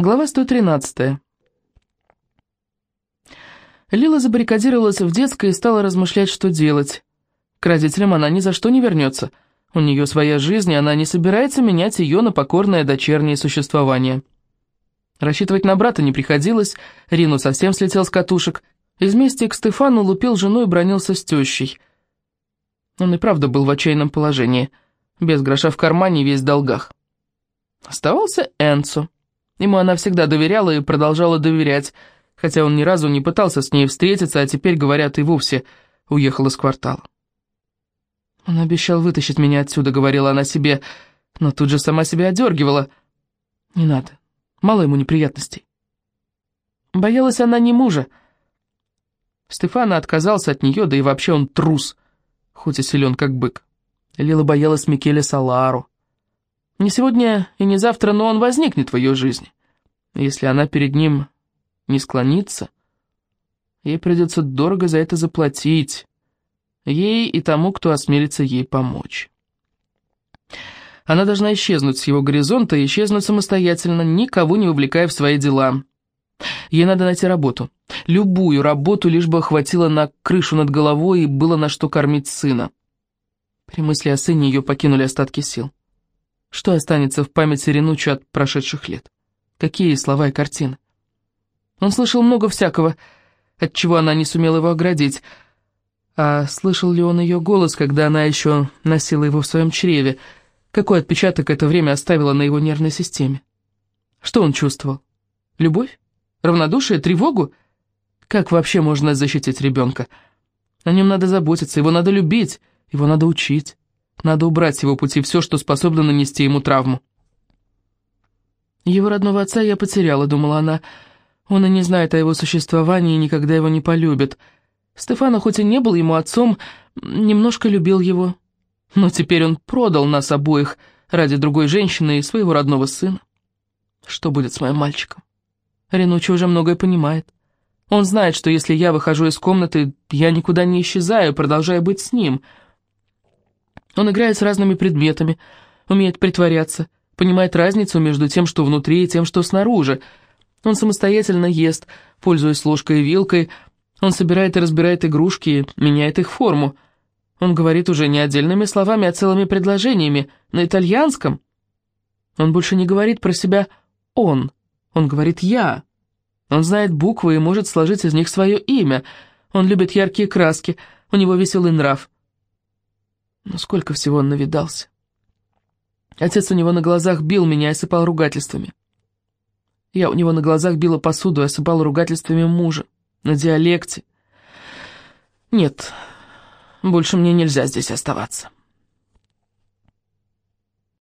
Глава 113. Лила забаррикадировалась в детской и стала размышлять, что делать. К родителям она ни за что не вернется. У нее своя жизнь, и она не собирается менять ее на покорное дочернее существование. Рассчитывать на брата не приходилось, Рину совсем слетел с катушек. Из мести к Стефану лупил жену и бронился с тещей. Он и правда был в отчаянном положении, без гроша в кармане весь в долгах. Оставался Энцо. Ему она всегда доверяла и продолжала доверять, хотя он ни разу не пытался с ней встретиться, а теперь, говорят, и вовсе уехал из квартала. «Он обещал вытащить меня отсюда», — говорила она себе, но тут же сама себя одергивала. «Не надо, мало ему неприятностей». Боялась она не мужа. Стефана отказался от нее, да и вообще он трус, хоть и силен как бык. Лила боялась Микеле Салару. Не сегодня и не завтра, но он возникнет в ее жизни. Если она перед ним не склонится, ей придется дорого за это заплатить. Ей и тому, кто осмелится ей помочь. Она должна исчезнуть с его горизонта и исчезнуть самостоятельно, никого не увлекая в свои дела. Ей надо найти работу. Любую работу, лишь бы хватило на крышу над головой и было на что кормить сына. При мысли о сыне ее покинули остатки сил. Что останется в памяти Ренучу от прошедших лет? Какие слова и картины? Он слышал много всякого, от чего она не сумела его оградить. А слышал ли он ее голос, когда она еще носила его в своем чреве? Какой отпечаток это время оставило на его нервной системе? Что он чувствовал? Любовь? Равнодушие? Тревогу? Как вообще можно защитить ребенка? О нем надо заботиться, его надо любить, его надо учить. Надо убрать с его пути все, что способно нанести ему травму. «Его родного отца я потеряла», — думала она. «Он и не знает о его существовании и никогда его не полюбит. Стефано хоть и не был ему отцом, немножко любил его. Но теперь он продал нас обоих ради другой женщины и своего родного сына. Что будет с моим мальчиком? Ренучи уже многое понимает. Он знает, что если я выхожу из комнаты, я никуда не исчезаю, продолжаю быть с ним». Он играет с разными предметами, умеет притворяться, понимает разницу между тем, что внутри, и тем, что снаружи. Он самостоятельно ест, пользуясь ложкой и вилкой. Он собирает и разбирает игрушки, меняет их форму. Он говорит уже не отдельными словами, а целыми предложениями, на итальянском. Он больше не говорит про себя «он», он говорит «я». Он знает буквы и может сложить из них свое имя. Он любит яркие краски, у него веселый нрав. Сколько всего он навидался. Отец у него на глазах бил меня и осыпал ругательствами. Я у него на глазах била посуду и осыпала ругательствами мужа. На диалекте. Нет, больше мне нельзя здесь оставаться.